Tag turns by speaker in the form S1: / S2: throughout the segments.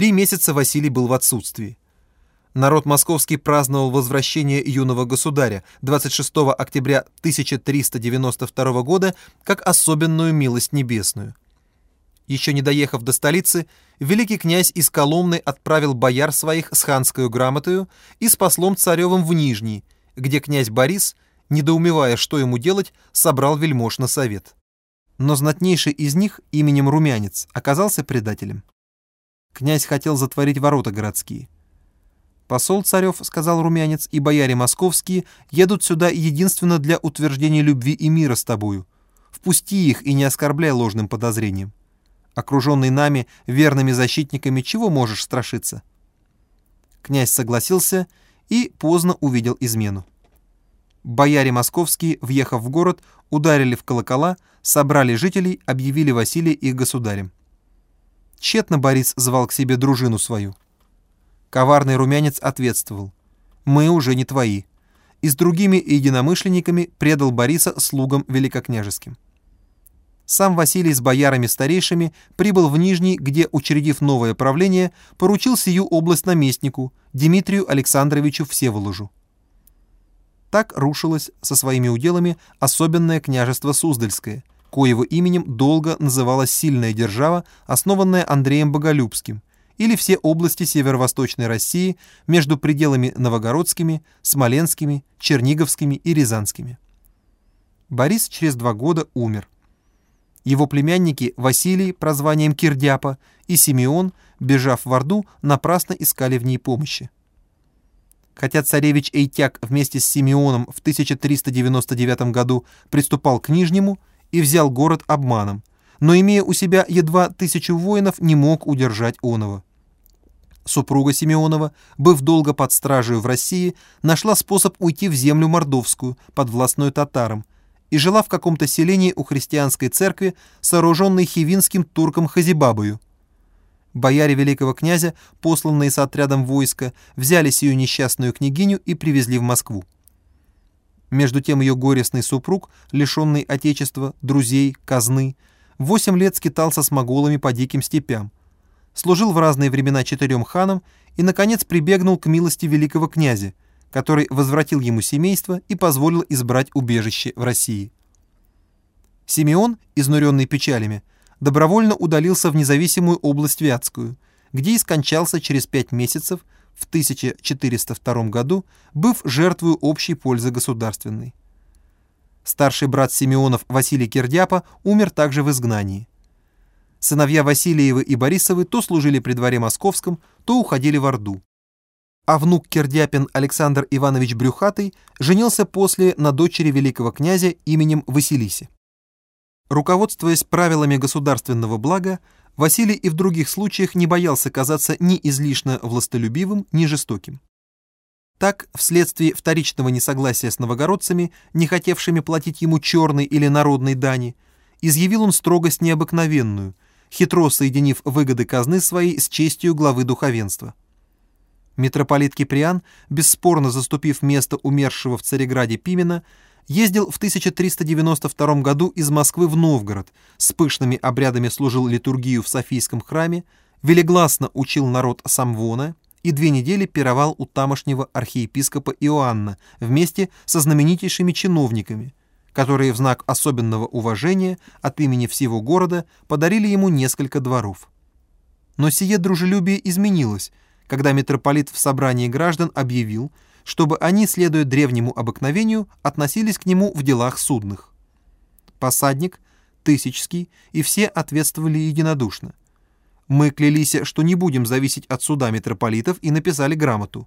S1: Три месяца Василий был в отсутствии. Народ московский праздновал возвращение юного государя 26 октября 1392 года как особенную милость небесную. Еще не доехав до столицы, великий князь из Коломны отправил бояр своих с ханскую грамотою и с послом царевым в Нижний, где князь Борис, недоумевая, что ему делать, собрал вельмож на совет. Но знатнейший из них, именем Румянец, оказался предателем. Князь хотел затворить ворота городские. «Посол царев, — сказал Румянец, — и бояре московские едут сюда единственно для утверждения любви и мира с тобою. Впусти их и не оскорбляй ложным подозрением. Окруженный нами, верными защитниками, чего можешь страшиться?» Князь согласился и поздно увидел измену. Бояре московские, въехав в город, ударили в колокола, собрали жителей, объявили Василия их государем. Тщетно Борис звал к себе дружину свою. Коварный румянец ответствовал. «Мы уже не твои». И с другими единомышленниками предал Бориса слугам великокняжеским. Сам Василий с боярами старейшими прибыл в Нижний, где, учредив новое правление, поручил сию область наместнику, Дмитрию Александровичу Всеволожу. Так рушилось со своими уделами особенное княжество Суздальское, коего именем долго называлась сильная держава, основанная Андреем Боголюбским, или все области северо-восточной России между пределами новогородскими, смоленскими, черниговскими и рязанскими. Борис через два года умер. Его племянники Василий, прозванием Кирдяпа, и Симеон, бежав в Орду, напрасно искали в ней помощи. Хотя царевич Эйтяк вместе с Симеоном в 1399 году приступал к Нижнему, и взял город обманом, но, имея у себя едва тысячу воинов, не мог удержать Онова. Супруга Симеонова, быв долго под стражей в России, нашла способ уйти в землю мордовскую, подвластную татарам, и жила в каком-то селении у христианской церкви, сооруженной хивинским турком Хазибабою. Бояре великого князя, посланные с отрядом войска, взяли сию несчастную княгиню и привезли в Москву. Между тем ее горестный супруг, лишенный отечества, друзей, казны, восемь лет скитался с моголами по диким степям, служил в разные времена четырем ханам и, наконец, прибегнул к милости великого князя, который возвратил ему семейство и позволил избрать убежище в России. Симеон, изнуренный печалями, добровольно удалился в независимую область Вятскую, где и скончался через пять месяцев в 1402 году, быв жертвою общей пользы государственной. Старший брат Симеонов Василий Кирдяпа умер также в изгнании. Сыновья Васильевы и Борисовы то служили при дворе московском, то уходили в Орду. А внук Кирдяпин Александр Иванович Брюхатый женился после на дочери великого князя именем Василиси. Руководствуясь правилами государственного блага, Василий и в других случаях не боялся казаться ни излишне властолюбивым, ни жестоким. Так, вследствие вторичного несогласия с новогородцами, не хотевшими платить ему черной или народной дани, изъявил он строгость необыкновенную, хитро соединив выгоды казны своей с честью главы духовенства. Митрополит Киприан, бесспорно заступив место умершего в Цареграде Пимена, ездил в 1392 году из Москвы в Новгород, с пышными обрядами служил литургию в Софийском храме, велегласно учил народ самвона и две недели пировал у тамошнего архиепископа Иоанна вместе со знаменитейшими чиновниками, которые в знак особенного уважения от имени всего города подарили ему несколько дворов. Но сие дружелюбие изменилось, когда митрополит в собрании граждан объявил, чтобы они, следуя древнему обыкновению, относились к нему в делах судных. Посадник, Тысячский и все ответствовали единодушно. Мы клялись, что не будем зависеть от суда митрополитов и написали грамоту.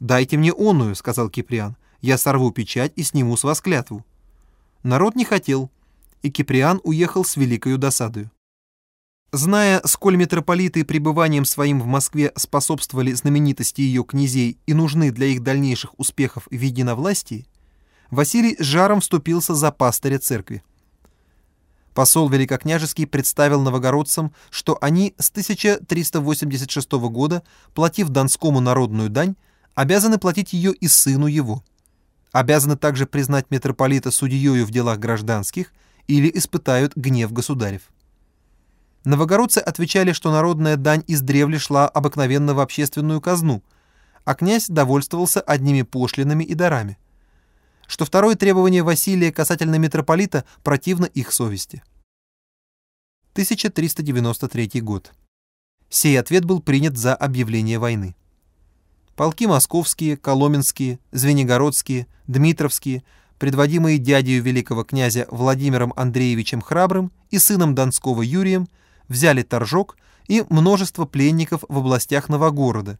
S1: «Дайте мне оную», — сказал Киприан, — «я сорву печать и сниму с вас клятву». Народ не хотел, и Киприан уехал с великою досадою. Зная, сколь митрополиты пребыванием своим в Москве способствовали знаменитости ее князей и нужны для их дальнейших успехов в единовластии, Василий с жаром вступился за пастыря церкви. Посол Великокняжеский представил новогородцам, что они с 1386 года, платив Донскому народную дань, обязаны платить ее и сыну его. Обязаны также признать митрополита судьею в делах гражданских или испытают гнев государев. Новогородцы отвечали, что народная дань издревле шла обыкновенно в общественную казну, а князь довольствовался одними пошлинами и дарами. Что второе требование Василия касательно митрополита противно их совести. 1393 год. Сей ответ был принят за объявление войны. Полки московские, коломенские, звенигородские, дмитровские, предводимые дядею великого князя Владимиром Андреевичем Храбрым и сыном Донского Юрием, взяли Торжок и множество пленников в областях Новогорода,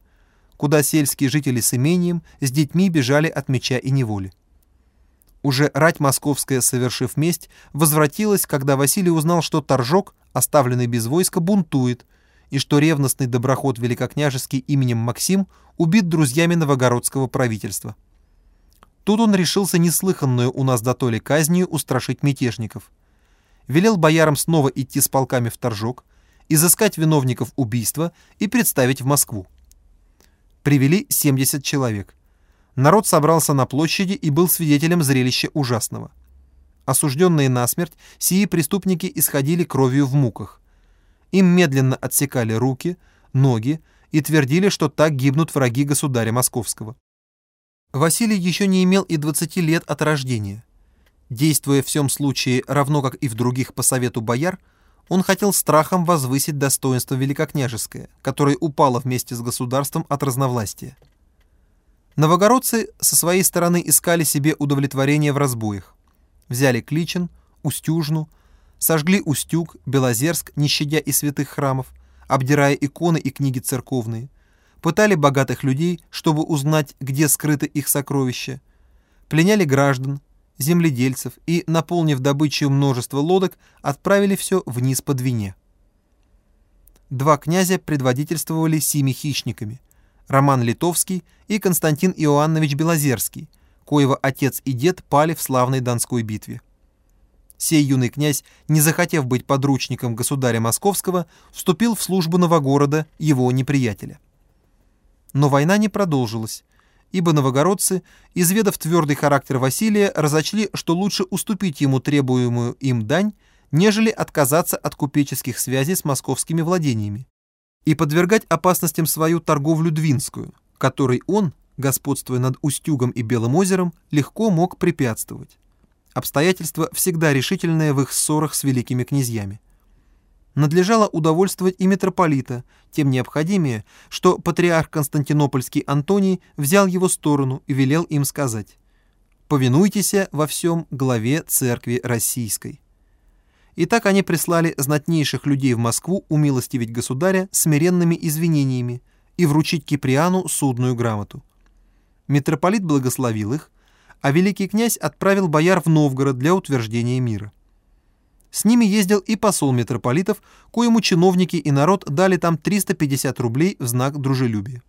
S1: куда сельские жители с имением, с детьми бежали от меча и неволи. Уже рать московская, совершив месть, возвратилась, когда Василий узнал, что Торжок, оставленный без войска, бунтует, и что ревностный доброход великокняжеский именем Максим убит друзьями новогородского правительства. Тут он решился неслыханную у нас дотоле казнью устрашить мятежников – велел боярам снова идти с полками в Торжок, изыскать виновников убийства и представить в Москву. Привели 70 человек. Народ собрался на площади и был свидетелем зрелища ужасного. Осужденные насмерть, сии преступники исходили кровью в муках. Им медленно отсекали руки, ноги и твердили, что так гибнут враги государя Московского. Василий еще не имел и 20 лет от рождения. Действуя в всем случае равно как и в других по совету бояр, он хотел страхом возвысить достоинство великокняжеское, которое упало вместе с государством от разновластия. Новогородцы со своей стороны искали себе удовлетворение в разбоях. Взяли Кличин, Устюжну, сожгли Устюг, Белозерск, не щадя и святых храмов, обдирая иконы и книги церковные, пытали богатых людей, чтобы узнать, где скрыты их сокровища, пленяли граждан, земледельцев и, наполнив добычей множество лодок, отправили все вниз по Двине. Два князя предводительствовали сими хищниками – Роман Литовский и Константин Иоаннович Белозерский, коего отец и дед пали в славной Донской битве. Сей юный князь, не захотев быть подручником государя Московского, вступил в службу Новогорода, его неприятеля. Но война не продолжилась, ибо новогородцы, изведав твердый характер Василия, разочли, что лучше уступить ему требуемую им дань, нежели отказаться от купеческих связей с московскими владениями и подвергать опасностям свою торговлю двинскую, которой он, господствуя над Устюгом и Белым озером, легко мог препятствовать. Обстоятельства всегда решительные в их ссорах с великими князьями надлежало удовольствовать и митрополита, тем необходимее, что патриарх Константинопольский Антоний взял его сторону и велел им сказать «Повинуйтесь во всем главе церкви российской». И так они прислали знатнейших людей в Москву умилостивить государя смиренными извинениями и вручить Киприану судную грамоту. Митрополит благословил их, а великий князь отправил бояр в Новгород для утверждения мира. С ними ездил и посол митрополитов, коему чиновники и народ дали там 350 рублей в знак дружелюбия.